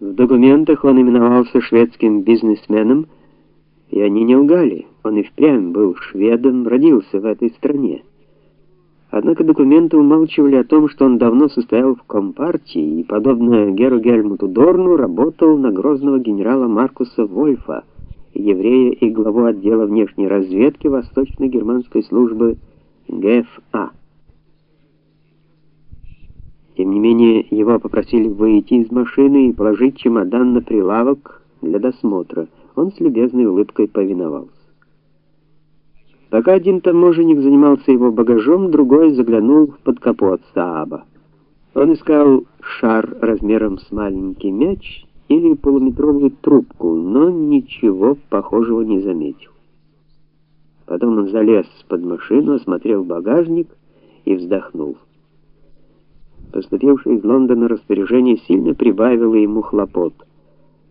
В документах он именовался шведским бизнесменом, и они не лгали. Он и впрямь был шведом, родился в этой стране. Однако документы умалчивали о том, что он давно состоял в компартии и, подобно Геру Гельмуту Дорну, работал на грозного генерала Маркуса Вольфа, еврея и главу отдела внешней разведки Восточно-германской службы ГФА. Тем не менее, его попросили выйти из машины и положить чемодан на прилавок для досмотра. Он с любезной улыбкой повиновался. Пока один таможенник занимался его багажом, другой заглянул под капот Сааба. Он искал шар размером с маленький мяч или полуметровую трубку, но ничего похожего не заметил. Потом он залез под машину, осмотрел багажник и вздохнул. Поступившее из Лондона распоряжение сильно прибавило ему хлопот.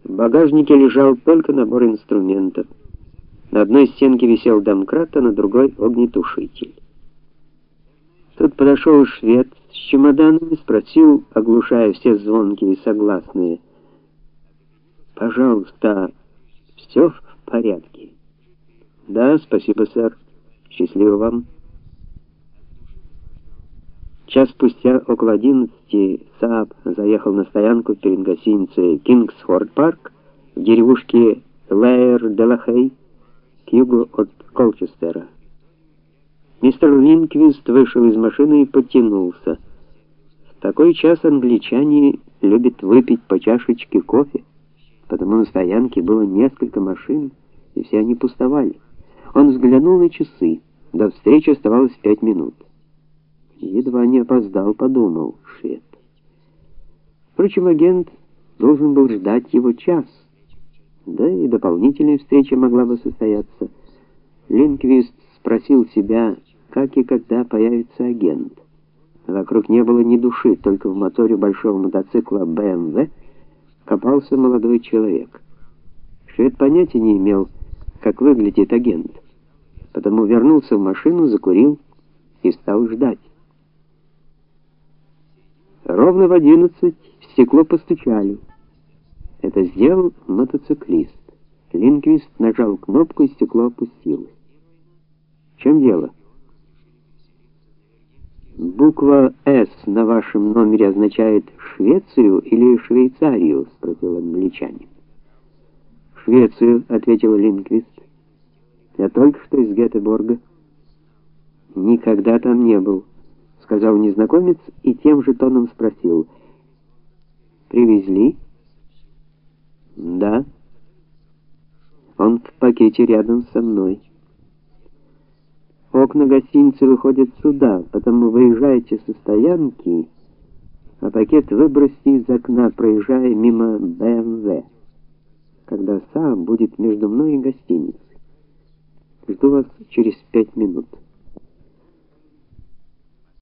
В багажнике лежал только набор инструментов. На одной стенке висел домкрат, а на другой огнетушитель. Тут подошел швед с чемоданами, спросил, оглушая все звонкие и согласные: "Пожалуйста, все в порядке?" "Да, спасибо, сэр. Счастливо вам." Час спустя, около одиннадцати, Сааб заехал на стоянку перед гостиницей Кингсфорд Парк в деревушке Лейер-де-Лахей к югу от Колчестера. Мистер Линквист вышел из машины и потянулся. В такой час англичане любят выпить по чашечке кофе, потому на стоянке было несколько машин, и все они пустовали. Он взглянул на часы. До встречи оставалось пять минут. Едва не опоздал, подумал швед. Впрочем, агент должен был ждать его час. Да и дополнительная встреча могла бы состояться. Линквист спросил себя, как и когда появится агент. Вокруг не было ни души, только в моторе большого мотоцикла BMW копался молодой человек. Швед понятия не имел, как выглядит агент. Потому вернулся в машину, закурил и стал ждать. Ровно в одиннадцать в стекло постучали. Это сделал мотоциклист. Линквист нажал кнопку, и стекло опустилось. В чем дело? Буква «С» на вашем номере означает Швецию или Швейцарию, спросил англичанин. Швецию, ответил Линквист. Я только что из Гетеборга. Никогда там не был сказал незнакомец и тем же тоном спросил: "Привезли?" "Да. Он в пакете рядом со мной. Окна гостиницы выходят сюда, потому выезжайте со стоянки, а пакет выбросьте из окна, проезжая мимо БМВ, когда сам будет между мной и гостиницей. Жду вас через пять минут".